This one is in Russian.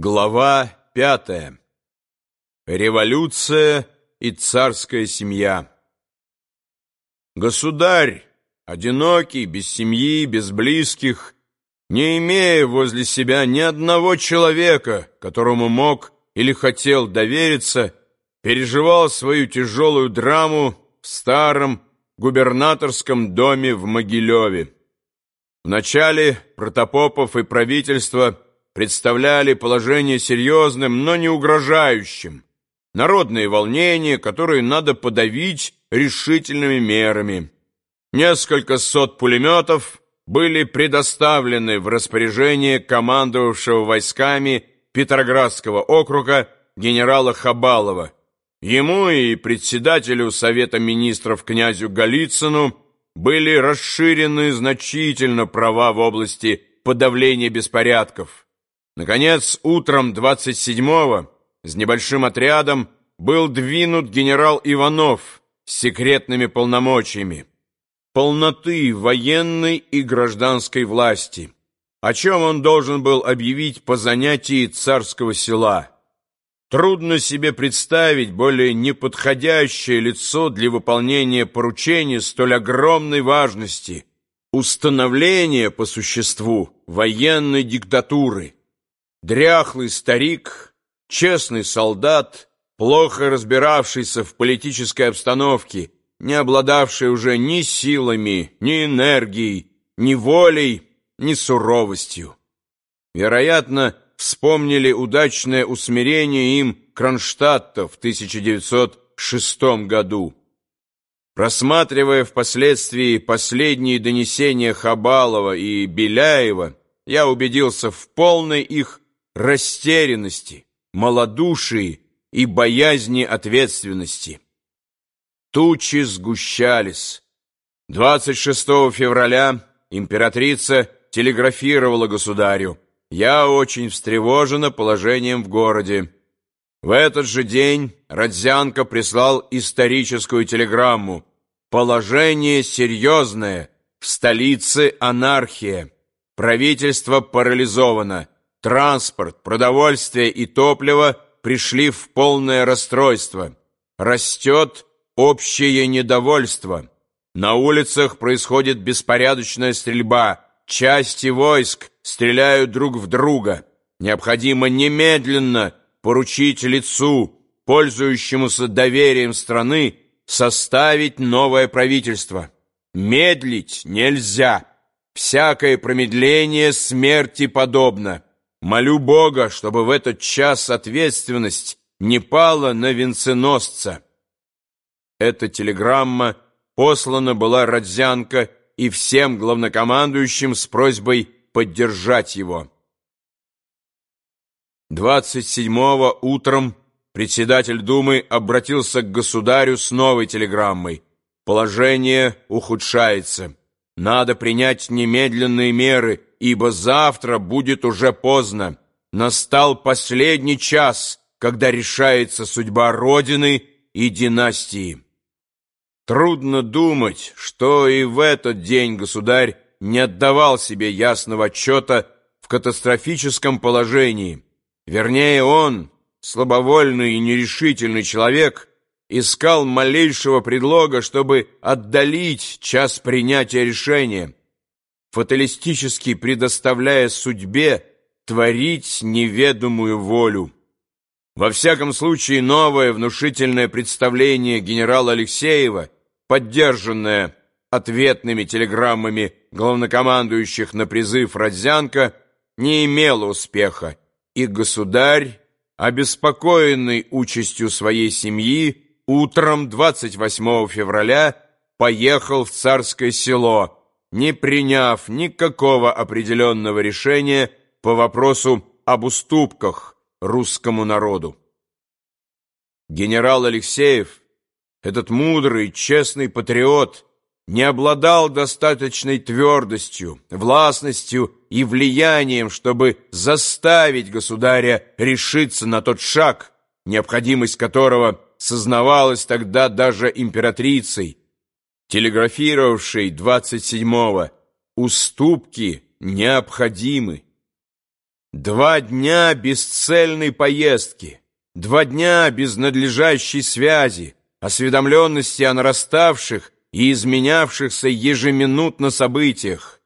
Глава пятая. Революция и царская семья. Государь, одинокий, без семьи, без близких, не имея возле себя ни одного человека, которому мог или хотел довериться, переживал свою тяжелую драму в старом губернаторском доме в Могилеве. Вначале Протопопов и правительство – представляли положение серьезным, но не угрожающим. Народные волнения, которые надо подавить решительными мерами. Несколько сот пулеметов были предоставлены в распоряжение командовавшего войсками Петроградского округа генерала Хабалова. Ему и председателю Совета министров князю Голицыну были расширены значительно права в области подавления беспорядков. Наконец, утром 27-го с небольшим отрядом был двинут генерал Иванов с секретными полномочиями. Полноты военной и гражданской власти, о чем он должен был объявить по занятии царского села. Трудно себе представить более неподходящее лицо для выполнения поручения столь огромной важности – установления по существу военной диктатуры – Дряхлый старик, честный солдат, плохо разбиравшийся в политической обстановке, не обладавший уже ни силами, ни энергией, ни волей, ни суровостью. Вероятно, вспомнили удачное усмирение им Кронштадта в 1906 году. Просматривая впоследствии последние донесения Хабалова и Беляева, я убедился в полной их растерянности, малодушии и боязни ответственности. Тучи сгущались. 26 февраля императрица телеграфировала государю. Я очень встревожена положением в городе. В этот же день Родзянко прислал историческую телеграмму. Положение серьезное, в столице анархия. Правительство парализовано. Транспорт, продовольствие и топливо пришли в полное расстройство. Растет общее недовольство. На улицах происходит беспорядочная стрельба. Части войск стреляют друг в друга. Необходимо немедленно поручить лицу, пользующемуся доверием страны, составить новое правительство. Медлить нельзя. Всякое промедление смерти подобно. Молю Бога, чтобы в этот час ответственность не пала на венценосца. Эта телеграмма послана была Родзянко и всем главнокомандующим с просьбой поддержать его. 27-го утром председатель Думы обратился к государю с новой телеграммой. Положение ухудшается. Надо принять немедленные меры, ибо завтра будет уже поздно. Настал последний час, когда решается судьба Родины и династии. Трудно думать, что и в этот день государь не отдавал себе ясного отчета в катастрофическом положении. Вернее, он, слабовольный и нерешительный человек, искал малейшего предлога, чтобы отдалить час принятия решения, фаталистически предоставляя судьбе творить неведомую волю. Во всяком случае, новое внушительное представление генерала Алексеева, поддержанное ответными телеграммами главнокомандующих на призыв Родзянко, не имело успеха, и государь, обеспокоенный участью своей семьи, утром 28 февраля поехал в Царское село, не приняв никакого определенного решения по вопросу об уступках русскому народу. Генерал Алексеев, этот мудрый, честный патриот, не обладал достаточной твердостью, властностью и влиянием, чтобы заставить государя решиться на тот шаг, необходимость которого – сознавалось тогда даже императрицей, телеграфировавшей 27-го «Уступки необходимы». Два дня бесцельной поездки, два дня без надлежащей связи, осведомленности о нараставших и изменявшихся ежеминутно событиях,